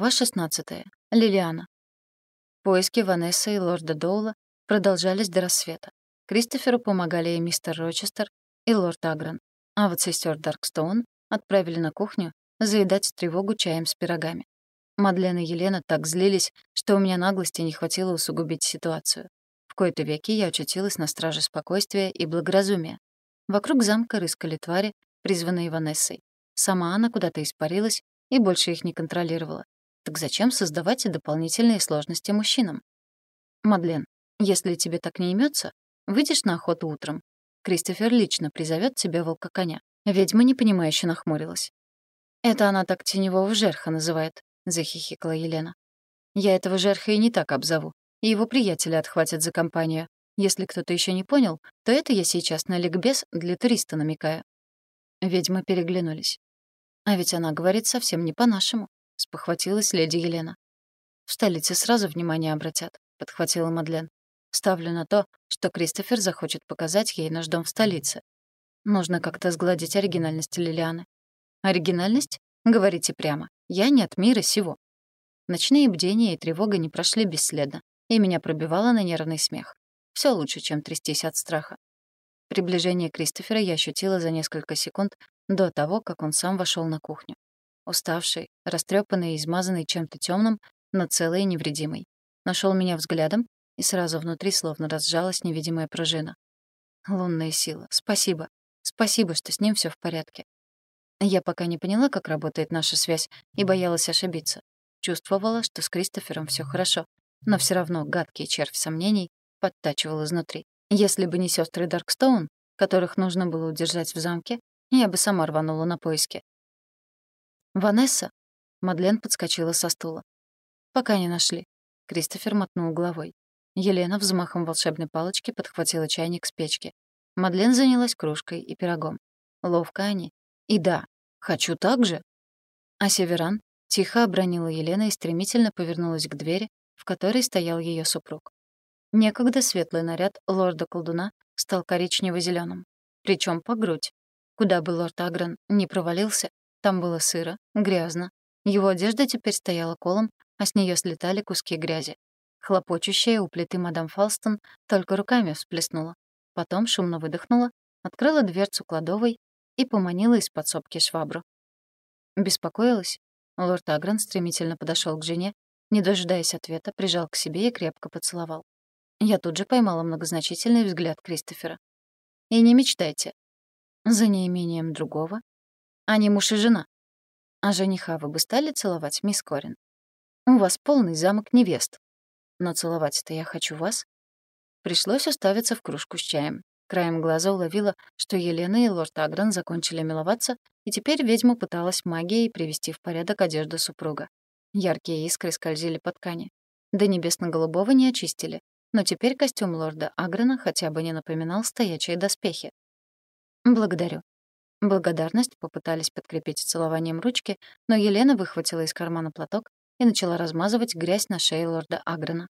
Глава 16. Лилиана. Поиски Ванессы и лорда Доула продолжались до рассвета. Кристоферу помогали и мистер Рочестер, и лорд Агран. А вот сестер Даркстоун отправили на кухню заедать тревогу чаем с пирогами. Мадлен и Елена так злились, что у меня наглости не хватило усугубить ситуацию. В кои-то веки я очутилась на страже спокойствия и благоразумия. Вокруг замка рыскали твари, призванные Ванессой. Сама она куда-то испарилась и больше их не контролировала. Так зачем создавать дополнительные сложности мужчинам? Мадлен, если тебе так не имется, выйдешь на охоту утром. Кристофер лично призовет тебя волка-коня. Ведьма непонимающе нахмурилась. «Это она так теневого жерха называет», — захихикала Елена. «Я этого жерха и не так обзову. И его приятеля отхватят за компанию. Если кто-то еще не понял, то это я сейчас на ликбез для туриста намекаю». Ведьмы переглянулись. А ведь она говорит совсем не по-нашему спохватилась леди Елена. «В столице сразу внимание обратят», — подхватила Мадлен. «Ставлю на то, что Кристофер захочет показать ей наш дом в столице. Нужно как-то сгладить оригинальность Лилианы». «Оригинальность? Говорите прямо. Я не от мира сего». Ночные бдения и тревога не прошли бесследно, и меня пробивало на нервный смех. Все лучше, чем трястись от страха. Приближение Кристофера я ощутила за несколько секунд до того, как он сам вошел на кухню уставший, растрепанный и измазанный чем-то темным, но целый и невредимый. Нашел меня взглядом, и сразу внутри словно разжалась невидимая пружина. Лунная сила. Спасибо. Спасибо, что с ним все в порядке. Я пока не поняла, как работает наша связь, и боялась ошибиться. Чувствовала, что с Кристофером все хорошо, но все равно гадкий червь сомнений подтачивал изнутри. Если бы не сестры Даркстоун, которых нужно было удержать в замке, я бы сама рванула на поиски. «Ванесса?» Мадлен подскочила со стула. «Пока не нашли». Кристофер мотнул головой. Елена взмахом волшебной палочки подхватила чайник с печки. Мадлен занялась кружкой и пирогом. Ловко они. И да, хочу так же. А Северан тихо обронила Елена и стремительно повернулась к двери, в которой стоял ее супруг. Некогда светлый наряд лорда-колдуна стал коричнево зеленым причем по грудь. Куда бы лорд Агран не провалился, там было сыро, грязно. Его одежда теперь стояла колом, а с нее слетали куски грязи. Хлопочущая у плиты мадам Фалстон только руками всплеснула. Потом шумно выдохнула, открыла дверцу кладовой и поманила из подсобки швабру. Беспокоилась? Лорд Агран стремительно подошел к жене, не дожидаясь ответа, прижал к себе и крепко поцеловал. Я тут же поймала многозначительный взгляд Кристофера. «И не мечтайте. За неимением другого а муж и жена. А жениха вы бы стали целовать, мисс Корин? У вас полный замок невест. Но целовать-то я хочу вас. Пришлось уставиться в кружку с чаем. Краем глаза уловила, что Елена и лорд Агран закончили миловаться, и теперь ведьма пыталась магией привести в порядок одежду супруга. Яркие искры скользили по ткани. До небесно-голубого не очистили, но теперь костюм лорда Аграна хотя бы не напоминал стоячие доспехи. «Благодарю», Благодарность попытались подкрепить целованием ручки, но Елена выхватила из кармана платок и начала размазывать грязь на шее лорда Агрена.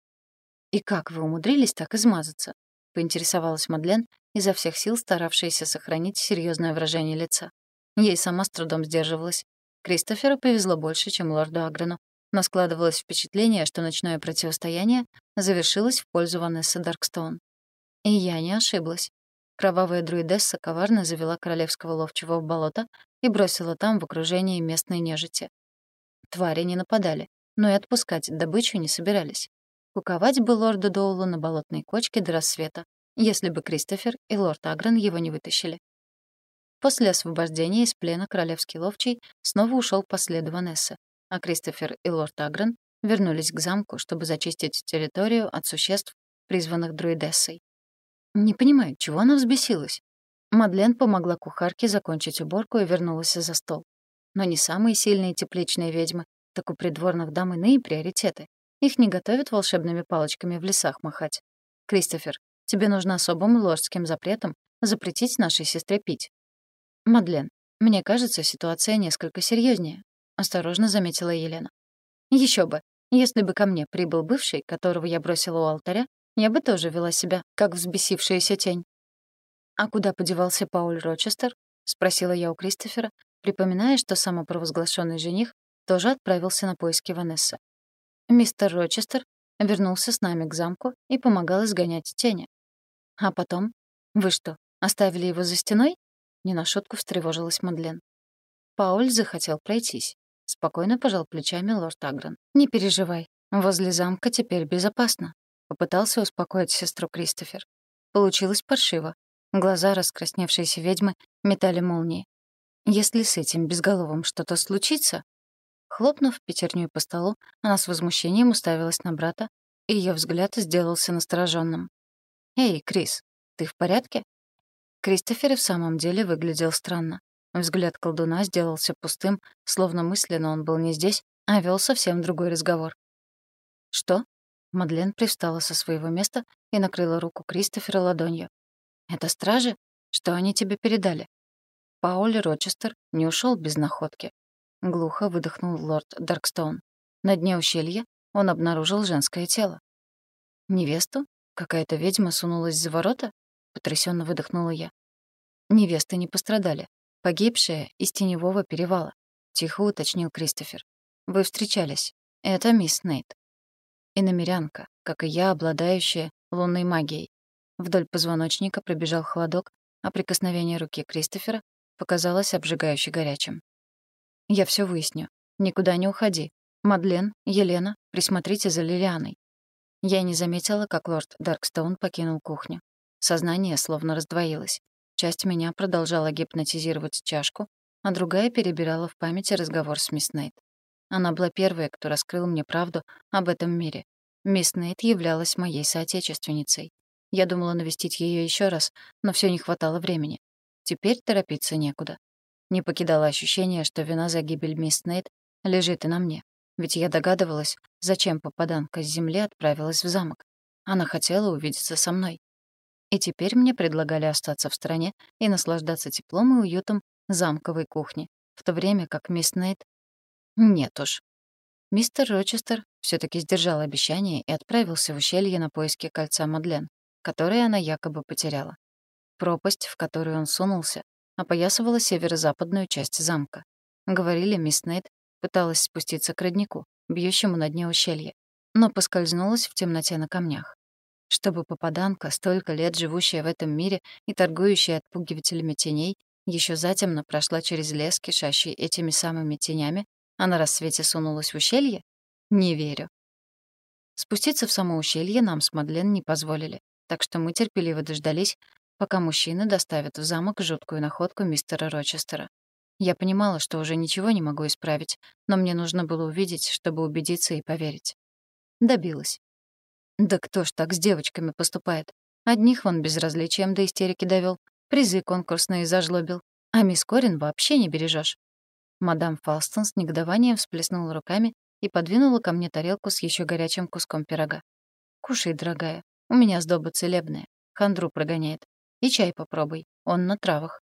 «И как вы умудрились так измазаться?» — поинтересовалась Мадлен, изо всех сил старавшаяся сохранить серьезное выражение лица. Ей сама с трудом сдерживалась. Кристоферу повезло больше, чем лорду Агрену, но складывалось впечатление, что ночное противостояние завершилось в пользу Ванессы Даркстоун. И я не ошиблась. Кровавая друидесса коварно завела королевского ловчего в болото и бросила там в окружении местной нежити. Твари не нападали, но и отпускать добычу не собирались. Куковать бы лорду Доулу на болотной кочке до рассвета, если бы Кристофер и лорд Агрен его не вытащили. После освобождения из плена королевский ловчий снова ушел по следу Ванессы, а Кристофер и лорд Агрен вернулись к замку, чтобы зачистить территорию от существ, призванных друидессой. Не понимаю, чего она взбесилась. Мадлен помогла кухарке закончить уборку и вернулась за стол. Но не самые сильные тепличные ведьмы, так у придворных дам иные приоритеты. Их не готовят волшебными палочками в лесах махать. Кристофер, тебе нужно особым лордским запретом запретить нашей сестре пить. Мадлен, мне кажется, ситуация несколько серьезнее, осторожно заметила Елена. Еще бы, если бы ко мне прибыл бывший, которого я бросила у алтаря, я бы тоже вела себя, как взбесившаяся тень. «А куда подевался Пауль Рочестер?» — спросила я у Кристофера, припоминая, что самопровозглашенный жених тоже отправился на поиски Ванессы. Мистер Рочестер вернулся с нами к замку и помогал изгонять тени. А потом? Вы что, оставили его за стеной? Не на шутку встревожилась Мадлен. Пауль захотел пройтись. Спокойно пожал плечами лорд Агрон. «Не переживай, возле замка теперь безопасно», — попытался успокоить сестру Кристофер. Получилось паршиво. Глаза раскрасневшейся ведьмы метали молнии. «Если с этим безголовым что-то случится...» Хлопнув пятерней по столу, она с возмущением уставилась на брата, и ее взгляд сделался настороженным. «Эй, Крис, ты в порядке?» Кристофер и в самом деле выглядел странно. Взгляд колдуна сделался пустым, словно мысленно он был не здесь, а вел совсем другой разговор. «Что?» Мадлен привстала со своего места и накрыла руку Кристофера ладонью. «Это стражи? Что они тебе передали?» Пауль Рочестер не ушел без находки. Глухо выдохнул лорд Даркстоун. На дне ущелья он обнаружил женское тело. «Невесту? Какая-то ведьма сунулась за ворота?» Потрясенно выдохнула я. Невесты не пострадали. Погибшая из Теневого перевала. Тихо уточнил Кристофер. Вы встречались. Это мисс Нейт. Иномерянка, как и я, обладающая лунной магией. Вдоль позвоночника пробежал холодок, а прикосновение руки Кристофера показалось обжигающе горячим. «Я все выясню. Никуда не уходи. Мадлен, Елена, присмотрите за Лилианой». Я не заметила, как лорд Даркстоун покинул кухню. Сознание словно раздвоилось. Часть меня продолжала гипнотизировать чашку, а другая перебирала в памяти разговор с мисс Нейт. Она была первой, кто раскрыл мне правду об этом мире. Мисс Нейт являлась моей соотечественницей. Я думала навестить ее еще раз, но все не хватало времени. Теперь торопиться некуда. Не покидало ощущение, что вина за гибель мисс Нейт лежит и на мне. Ведь я догадывалась, зачем попаданка с земли отправилась в замок. Она хотела увидеться со мной. И теперь мне предлагали остаться в стороне и наслаждаться теплом и уютом замковой кухни, в то время как мисс Нейт... Нет уж. Мистер Рочестер все таки сдержал обещание и отправился в ущелье на поиски кольца Мадлен, которое она якобы потеряла. Пропасть, в которую он сунулся, опоясывала северо-западную часть замка. Говорили, мисс Нейт пыталась спуститься к роднику, бьющему на дне ущелья, но поскользнулась в темноте на камнях чтобы попаданка, столько лет живущая в этом мире и торгующая отпугивателями теней, еще затемно прошла через лес, кишащий этими самыми тенями, а на рассвете сунулась в ущелье? Не верю. Спуститься в само ущелье нам с Мадлен не позволили, так что мы терпеливо дождались, пока мужчины доставят в замок жуткую находку мистера Рочестера. Я понимала, что уже ничего не могу исправить, но мне нужно было увидеть, чтобы убедиться и поверить. Добилась. Да кто ж так с девочками поступает? Одних вон безразличием до истерики довел, призы конкурсные зажлобил, а мисс Корин вообще не бережешь. Мадам Фалстон с негодованием всплеснула руками и подвинула ко мне тарелку с еще горячим куском пирога. «Кушай, дорогая, у меня сдоба целебная, хандру прогоняет. И чай попробуй, он на травах».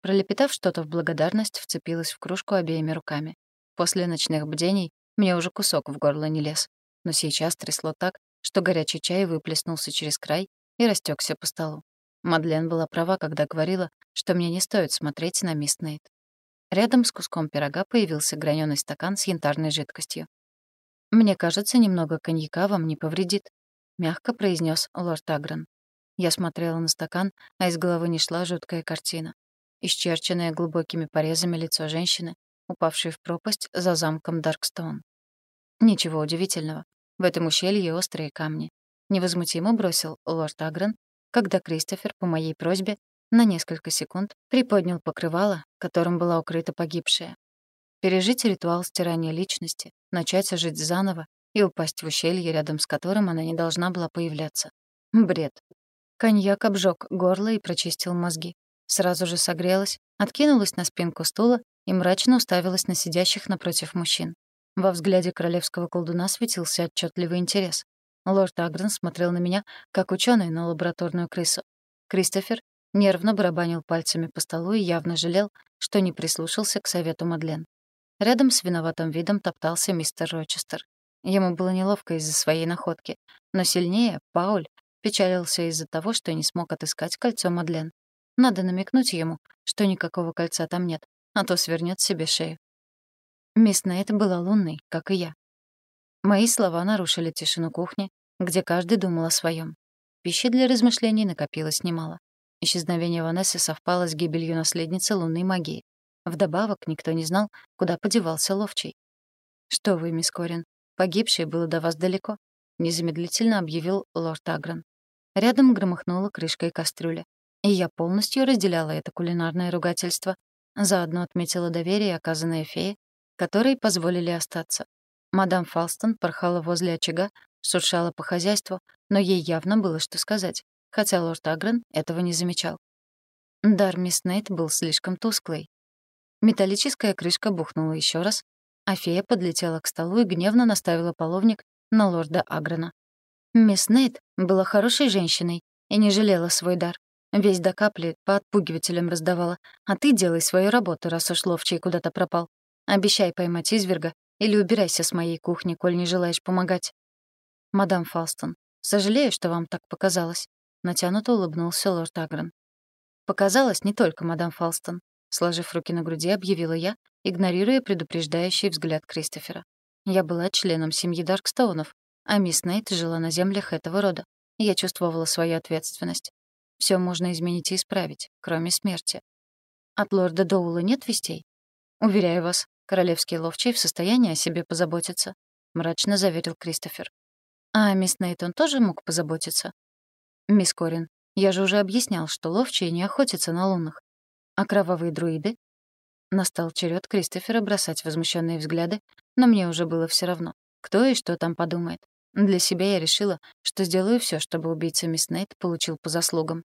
Пролепетав что-то в благодарность, вцепилась в кружку обеими руками. После ночных бдений мне уже кусок в горло не лез. Но сейчас трясло так, что горячий чай выплеснулся через край и растекся по столу. Мадлен была права, когда говорила, что мне не стоит смотреть на мисс Нейт. Рядом с куском пирога появился граненый стакан с янтарной жидкостью. «Мне кажется, немного коньяка вам не повредит», — мягко произнес лорд Агрон. Я смотрела на стакан, а из головы не шла жуткая картина. Исчерченное глубокими порезами лицо женщины, упавшей в пропасть за замком Даркстоун. Ничего удивительного. В этом ущелье острые камни. Невозмутимо бросил лорд Агрен, когда Кристофер по моей просьбе на несколько секунд приподнял покрывало, которым была укрыта погибшая. Пережить ритуал стирания личности, начать жить заново и упасть в ущелье, рядом с которым она не должна была появляться. Бред. Коньяк обжег горло и прочистил мозги. Сразу же согрелась, откинулась на спинку стула и мрачно уставилась на сидящих напротив мужчин. Во взгляде королевского колдуна светился отчетливый интерес. Лорд Агрен смотрел на меня, как ученый на лабораторную крысу. Кристофер нервно барабанил пальцами по столу и явно жалел, что не прислушался к совету Мадлен. Рядом с виноватым видом топтался мистер Рочестер. Ему было неловко из-за своей находки, но сильнее Пауль печалился из-за того, что не смог отыскать кольцо Мадлен. Надо намекнуть ему, что никакого кольца там нет, а то свернет себе шею. Мисс Нейт была лунной, как и я. Мои слова нарушили тишину кухни, где каждый думал о своем. Пищи для размышлений накопилось немало. Исчезновение Ванессы совпало с гибелью наследницы лунной магии. Вдобавок, никто не знал, куда подевался ловчий. «Что вы, мисс Корин, погибшее было до вас далеко», — незамедлительно объявил лорд Агрон. Рядом громыхнула крышкой кастрюля. И я полностью разделяла это кулинарное ругательство. Заодно отметила доверие, оказанное фее, которой позволили остаться. Мадам Фалстон порхала возле очага, шуршала по хозяйству, но ей явно было что сказать, хотя лорд Агрен этого не замечал. Дар мисс Нейт был слишком тусклый. Металлическая крышка бухнула еще раз, а фея подлетела к столу и гневно наставила половник на лорда Агрена. Мисс Нейт была хорошей женщиной и не жалела свой дар. Весь до капли по отпугивателям раздавала. А ты делай свою работу, раз уж ловчий куда-то пропал. Обещай поймать изверга или убирайся с моей кухни, коль не желаешь помогать. Мадам Фалстон, сожалею, что вам так показалось. Натянуто улыбнулся лорд Агрен. Показалось не только мадам Фалстон. Сложив руки на груди, объявила я, игнорируя предупреждающий взгляд Кристофера. Я была членом семьи Даркстоунов, а мисс Нейт жила на землях этого рода. Я чувствовала свою ответственность. Все можно изменить и исправить, кроме смерти. От лорда Доула нет вестей? Уверяю вас, королевский ловчий в состоянии о себе позаботиться, мрачно заверил Кристофер. А мисс Нейтон тоже мог позаботиться? Мисс Корин, я же уже объяснял, что ловчие не охотятся на лунных. А кровавые друиды? Настал черед Кристофера бросать возмущенные взгляды, но мне уже было все равно, кто и что там подумает. Для себя я решила, что сделаю все, чтобы убийца мисс Нейт получил по заслугам.